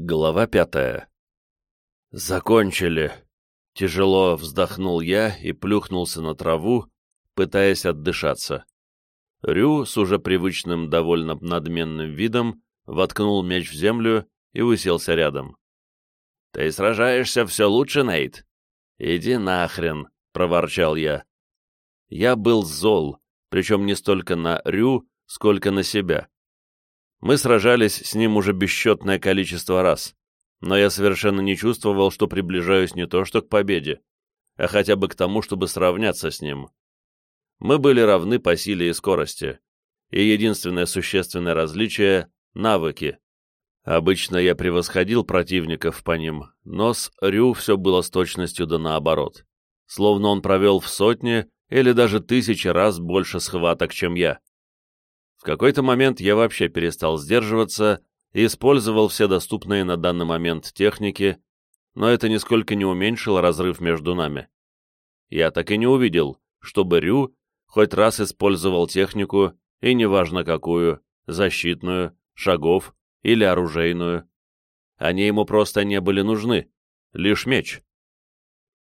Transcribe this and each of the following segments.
Глава пятая. «Закончили!» Тяжело вздохнул я и плюхнулся на траву, пытаясь отдышаться. Рю с уже привычным довольно надменным видом воткнул меч в землю и уселся рядом. «Ты сражаешься все лучше, Нейт?» «Иди нахрен!» — проворчал я. Я был зол, причем не столько на Рю, сколько на себя. Мы сражались с ним уже бесчетное количество раз, но я совершенно не чувствовал, что приближаюсь не то что к победе, а хотя бы к тому, чтобы сравняться с ним. Мы были равны по силе и скорости, и единственное существенное различие — навыки. Обычно я превосходил противников по ним, но с Рю все было с точностью да наоборот. Словно он провел в сотни или даже тысячи раз больше схваток, чем я. В какой-то момент я вообще перестал сдерживаться и использовал все доступные на данный момент техники, но это нисколько не уменьшило разрыв между нами. Я так и не увидел, чтобы Рю хоть раз использовал технику, и неважно какую, защитную, шагов или оружейную. Они ему просто не были нужны, лишь меч.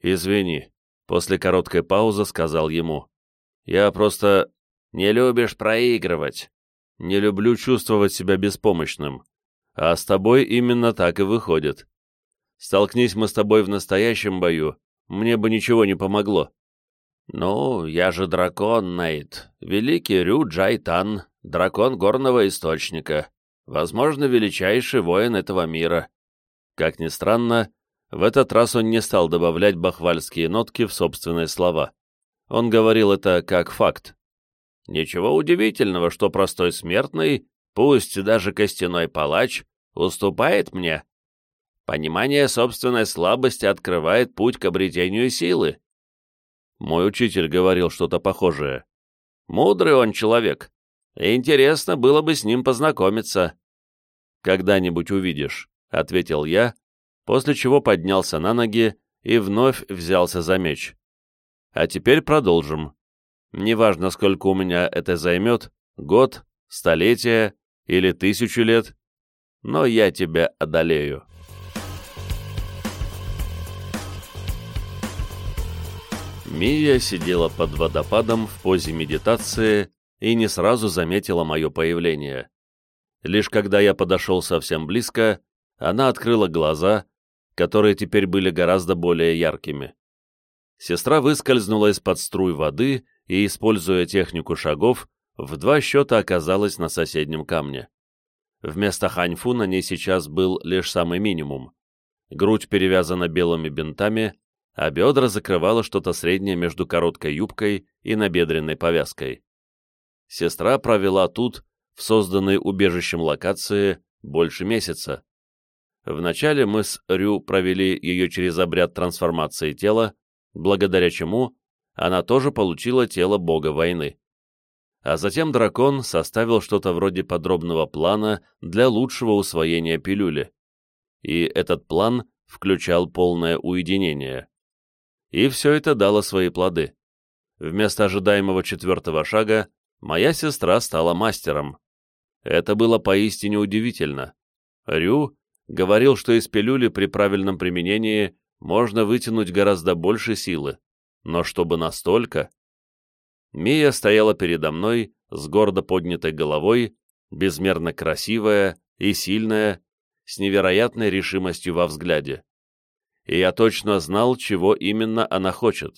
«Извини», — после короткой паузы сказал ему. «Я просто не любишь проигрывать. Не люблю чувствовать себя беспомощным. А с тобой именно так и выходит. Столкнись мы с тобой в настоящем бою, мне бы ничего не помогло. Ну, я же дракон, Нейт. Великий Рю Джайтан, дракон горного источника. Возможно, величайший воин этого мира. Как ни странно, в этот раз он не стал добавлять бахвальские нотки в собственные слова. Он говорил это как факт. Ничего удивительного, что простой смертный, пусть даже костяной палач, уступает мне. Понимание собственной слабости открывает путь к обретению силы. Мой учитель говорил что-то похожее. Мудрый он человек. Интересно было бы с ним познакомиться. Когда-нибудь увидишь, — ответил я, после чего поднялся на ноги и вновь взялся за меч. А теперь продолжим. Неважно, сколько у меня это займет, год, столетие или тысячу лет, но я тебя одолею. Мия сидела под водопадом в позе медитации и не сразу заметила мое появление. Лишь когда я подошел совсем близко, она открыла глаза, которые теперь были гораздо более яркими. Сестра выскользнула из-под струй воды и, используя технику шагов, в два счета оказалась на соседнем камне. Вместо ханьфу на ней сейчас был лишь самый минимум. Грудь перевязана белыми бинтами, а бедра закрывало что-то среднее между короткой юбкой и набедренной повязкой. Сестра провела тут, в созданной убежищем локации, больше месяца. Вначале мы с Рю провели ее через обряд трансформации тела, благодаря чему она тоже получила тело бога войны. А затем дракон составил что-то вроде подробного плана для лучшего усвоения пилюли. И этот план включал полное уединение. И все это дало свои плоды. Вместо ожидаемого четвертого шага моя сестра стала мастером. Это было поистине удивительно. Рю говорил, что из пилюли при правильном применении можно вытянуть гораздо больше силы. Но чтобы настолько... Мия стояла передо мной с гордо поднятой головой, безмерно красивая и сильная, с невероятной решимостью во взгляде. И я точно знал, чего именно она хочет.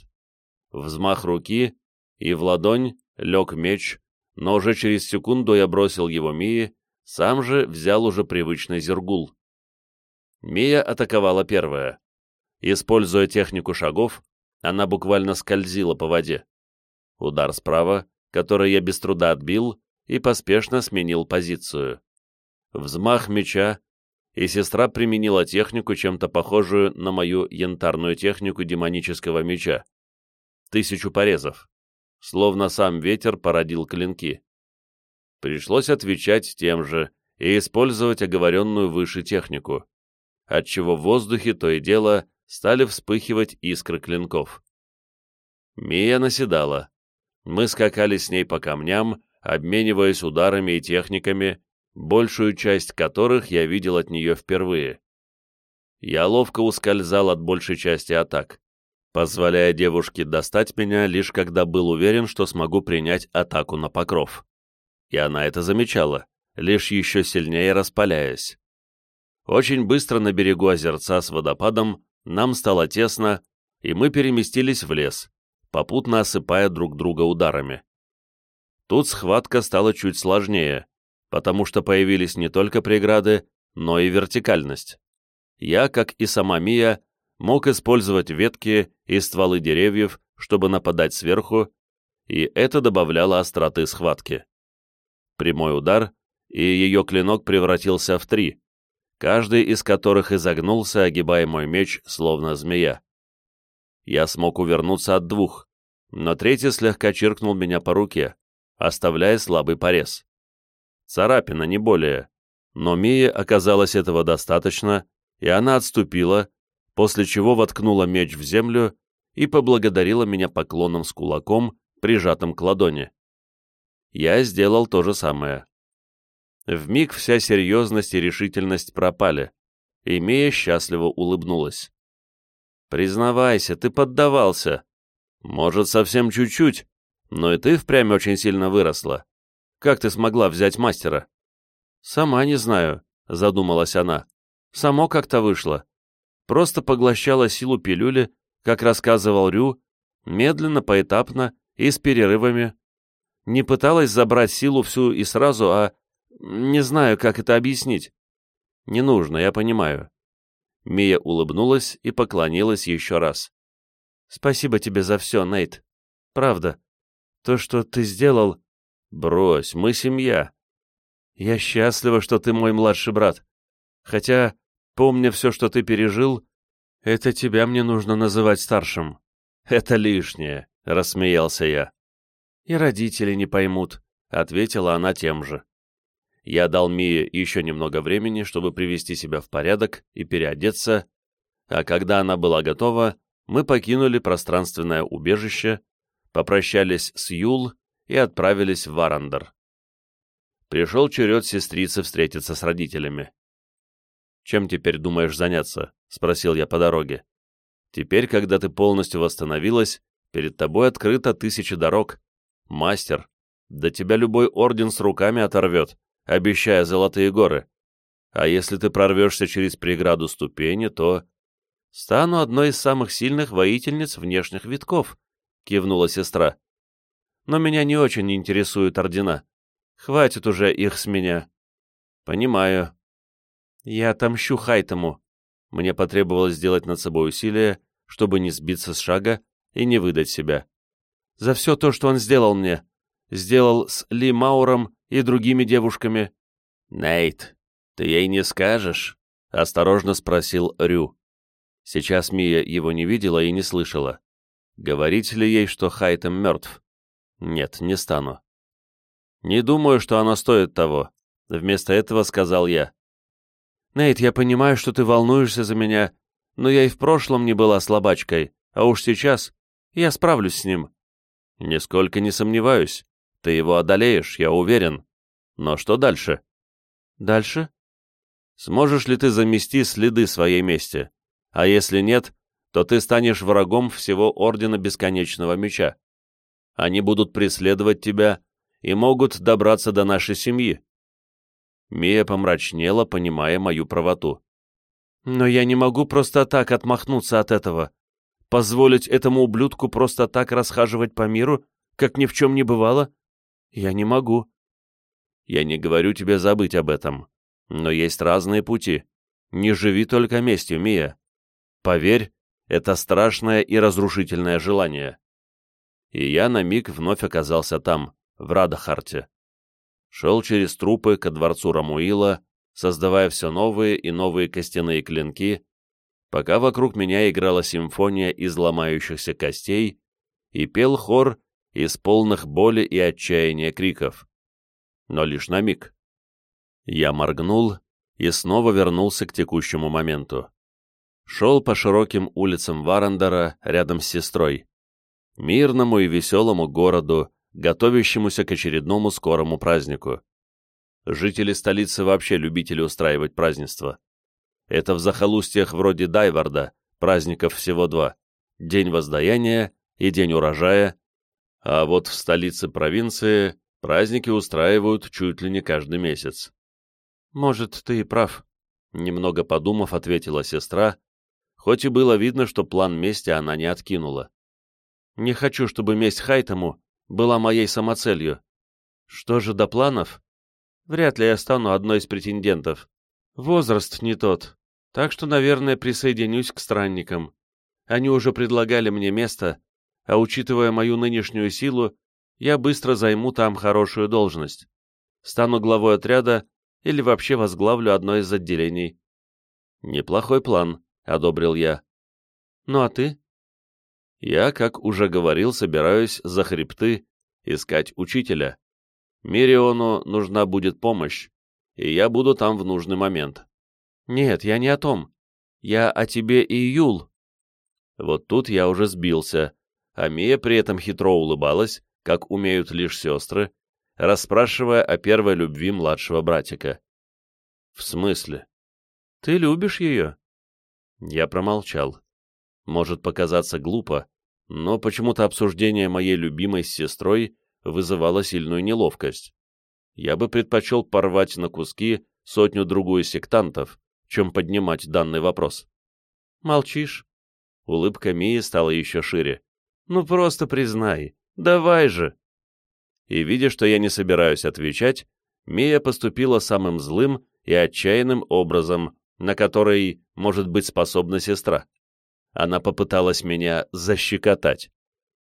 Взмах руки, и в ладонь лег меч, но уже через секунду я бросил его Мии, сам же взял уже привычный зергул. Мия атаковала первая. Используя технику шагов, она буквально скользила по воде. Удар справа, который я без труда отбил, и поспешно сменил позицию. Взмах меча, и сестра применила технику, чем-то похожую на мою янтарную технику демонического меча. Тысячу порезов. Словно сам ветер породил клинки. Пришлось отвечать тем же и использовать оговоренную выше технику, отчего в воздухе то и дело стали вспыхивать искры клинков. Мия наседала. Мы скакали с ней по камням, обмениваясь ударами и техниками, большую часть которых я видел от нее впервые. Я ловко ускользал от большей части атак, позволяя девушке достать меня, лишь когда был уверен, что смогу принять атаку на покров. И она это замечала, лишь еще сильнее распаляясь. Очень быстро на берегу озерца с водопадом нам стало тесно, и мы переместились в лес, попутно осыпая друг друга ударами. Тут схватка стала чуть сложнее, потому что появились не только преграды, но и вертикальность. Я, как и сама Мия, мог использовать ветки и стволы деревьев, чтобы нападать сверху, и это добавляло остроты схватки. Прямой удар, и ее клинок превратился в три, каждый из которых изогнулся, огибая мой меч, словно змея. Я смог увернуться от двух, но третий слегка чиркнул меня по руке, оставляя слабый порез. Царапина, не более. Но Мие оказалось этого достаточно, и она отступила, после чего воткнула меч в землю и поблагодарила меня поклоном с кулаком, прижатым к ладони. Я сделал то же самое. Вмиг вся серьезность и решительность пропали, и Мия счастливо улыбнулась. «Признавайся, ты поддавался. Может, совсем чуть-чуть, но и ты впрямь очень сильно выросла. Как ты смогла взять мастера?» «Сама не знаю», — задумалась она. «Само как-то вышло. Просто поглощала силу пилюли, как рассказывал Рю, медленно, поэтапно и с перерывами. Не пыталась забрать силу всю и сразу, а... Не знаю, как это объяснить. Не нужно, я понимаю. Мия улыбнулась и поклонилась еще раз. «Спасибо тебе за все, Нейт. Правда. То, что ты сделал...» «Брось, мы семья. Я счастлива, что ты мой младший брат. Хотя, помня все, что ты пережил, это тебя мне нужно называть старшим. Это лишнее», — рассмеялся я. «И родители не поймут», — ответила она тем же. Я дал Мие еще немного времени, чтобы привести себя в порядок и переодеться, а когда она была готова, мы покинули пространственное убежище, попрощались с Юл и отправились в Варандер. Пришел черед сестрицы встретиться с родителями. «Чем теперь думаешь заняться?» — спросил я по дороге. «Теперь, когда ты полностью восстановилась, перед тобой открыто тысячи дорог. Мастер, да тебя любой орден с руками оторвет, обещая золотые горы. А если ты прорвешься через преграду ступени, то... Стану одной из самых сильных воительниц внешних витков, — кивнула сестра. Но меня не очень интересуют ордена. Хватит уже их с меня. Понимаю. Я отомщу Хайтому. Мне потребовалось сделать над собой усилие, чтобы не сбиться с шага и не выдать себя. За все то, что он сделал мне. Сделал с Ли Мауром и другими девушками. «Нейт, ты ей не скажешь?» — осторожно спросил Рю. Сейчас Мия его не видела и не слышала. Говорить ли ей, что Хайтем мертв? Нет, не стану. «Не думаю, что она стоит того», — вместо этого сказал я. «Нейт, я понимаю, что ты волнуешься за меня, но я и в прошлом не была слабачкой, а уж сейчас я справлюсь с ним». «Нисколько не сомневаюсь. Ты его одолеешь, я уверен. Но что дальше? Дальше? Сможешь ли ты замести следы своей мести? А если нет, то ты станешь врагом всего Ордена Бесконечного Меча. Они будут преследовать тебя и могут добраться до нашей семьи. Мия помрачнела, понимая мою правоту. Но я не могу просто так отмахнуться от этого. Позволить этому ублюдку просто так расхаживать по миру, как ни в чем не бывало? Я не могу. Я не говорю тебе забыть об этом. Но есть разные пути. Не живи только местью, Мия. Поверь, это страшное и разрушительное желание. И я на миг вновь оказался там, в Радахарте. Шел через трупы ко дворцу Рамуила, создавая все новые и новые костяные клинки, пока вокруг меня играла симфония из ломающихся костей и пел хор из полных боли и отчаяния криков. Но лишь на миг. Я моргнул и снова вернулся к текущему моменту. Шел по широким улицам Варандера рядом с сестрой. Мирному и веселому городу, готовящемуся к очередному скорому празднику. Жители столицы вообще любители устраивать празднества. Это в захолустьях вроде Дайварда, праздников всего два. День воздаяния и день урожая. А вот в столице провинции праздники устраивают чуть ли не каждый месяц. «Может, ты и прав», — немного подумав, ответила сестра, хоть и было видно, что план мести она не откинула. «Не хочу, чтобы месть Хайтому была моей самоцелью. Что же до планов? Вряд ли я стану одной из претендентов. Возраст не тот, так что, наверное, присоединюсь к странникам. Они уже предлагали мне место, а учитывая мою нынешнюю силу, я быстро займу там хорошую должность. Стану главой отряда или вообще возглавлю одно из отделений. Неплохой план, — одобрил я. Ну а ты? Я, как уже говорил, собираюсь за хребты искать учителя. Мириону нужна будет помощь, и я буду там в нужный момент. Нет, я не о том. Я о тебе и Юл. Вот тут я уже сбился, а Мия при этом хитро улыбалась, как умеют лишь сестры, расспрашивая о первой любви младшего братика. «В смысле? Ты любишь ее?» Я промолчал. Может показаться глупо, но почему-то обсуждение моей любимой с сестрой вызывало сильную неловкость. Я бы предпочел порвать на куски сотню-другую сектантов, чем поднимать данный вопрос. «Молчишь?» Улыбка Мии стала еще шире. «Ну просто признай. Давай же!» И, видя, что я не собираюсь отвечать, Мия поступила самым злым и отчаянным образом, на который может быть способна сестра. Она попыталась меня защекотать.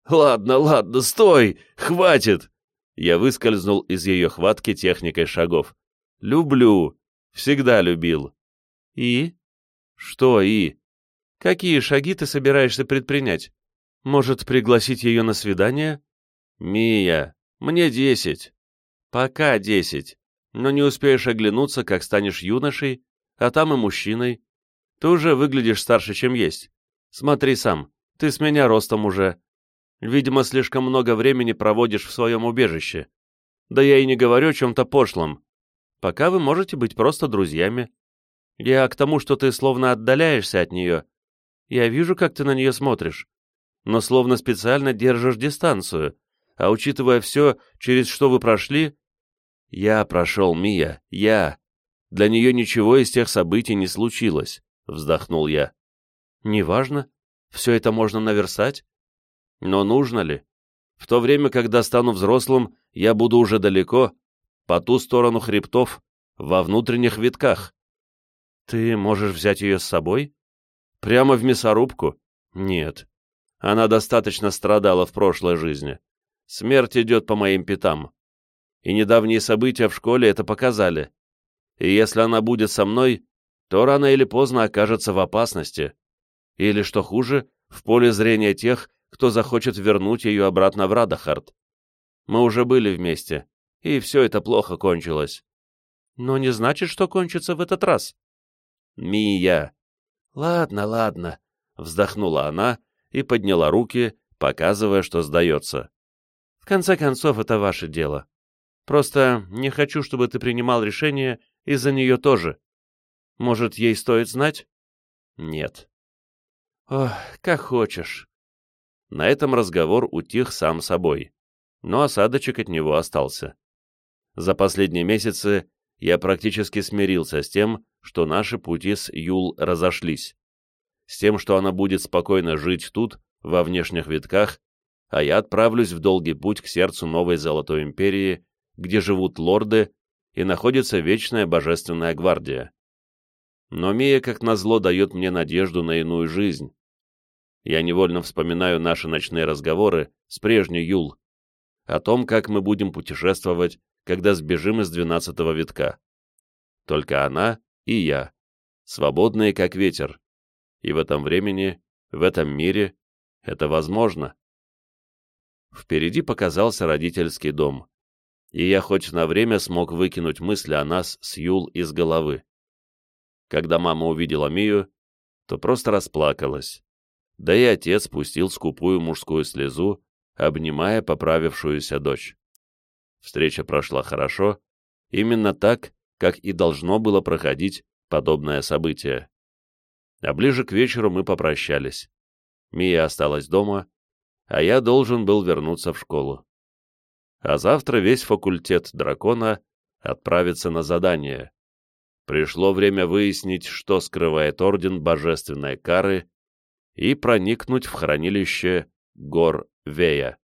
«Ладно, ладно, стой! Хватит!» Я выскользнул из ее хватки техникой шагов. «Люблю. Всегда любил». «И?» «Что «и»?» «Какие шаги ты собираешься предпринять? Может, пригласить ее на свидание?» «Мия, мне десять». «Пока десять. Но не успеешь оглянуться, как станешь юношей, а там и мужчиной. Ты уже выглядишь старше, чем есть. Смотри сам, ты с меня ростом уже. Видимо, слишком много времени проводишь в своем убежище. Да я и не говорю о чем-то пошлом. Пока вы можете быть просто друзьями. Я к тому, что ты словно отдаляешься от нее. Я вижу, как ты на нее смотришь. Но словно специально держишь дистанцию. А учитывая все, через что вы прошли... Я прошел, Мия, я. Для нее ничего из тех событий не случилось, вздохнул я. Неважно. Все это можно наверстать. Но нужно ли? В то время, когда стану взрослым, я буду уже далеко, по ту сторону хребтов, во внутренних витках. Ты можешь взять ее с собой? Прямо в мясорубку? Нет. Она достаточно страдала в прошлой жизни. Смерть идет по моим пятам. И недавние события в школе это показали. И если она будет со мной, то рано или поздно окажется в опасности. Или, что хуже, в поле зрения тех, кто захочет вернуть ее обратно в Радахард. Мы уже были вместе, и все это плохо кончилось. Но не значит, что кончится в этот раз. Мия. Ладно, ладно, вздохнула она и подняла руки, показывая, что сдается. В конце концов, это ваше дело. Просто не хочу, чтобы ты принимал решение из-за нее тоже. Может, ей стоит знать? Нет. Ох, как хочешь. На этом разговор утих сам собой, но осадочек от него остался. За последние месяцы я практически смирился с тем, что наши пути с Юл разошлись, с тем, что она будет спокойно жить тут, во внешних витках, а я отправлюсь в долгий путь к сердцу новой Золотой Империи, где живут лорды и находится Вечная Божественная Гвардия. Но Мия, как назло, дает мне надежду на иную жизнь, я невольно вспоминаю наши ночные разговоры с прежней Юл, о том, как мы будем путешествовать, когда сбежим из двенадцатого витка. Только она и я, свободные как ветер, и в этом времени, в этом мире это возможно. Впереди показался родительский дом, и я хоть на время смог выкинуть мысли о нас с Юл из головы. Когда мама увидела Мию, то просто расплакалась да и отец пустил скупую мужскую слезу, обнимая поправившуюся дочь. Встреча прошла хорошо, именно так, как и должно было проходить подобное событие. А ближе к вечеру мы попрощались. Мия осталась дома, а я должен был вернуться в школу. А завтра весь факультет дракона отправится на задание. Пришло время выяснить, что скрывает Орден Божественной Кары, и проникнуть в хранилище гор Вея.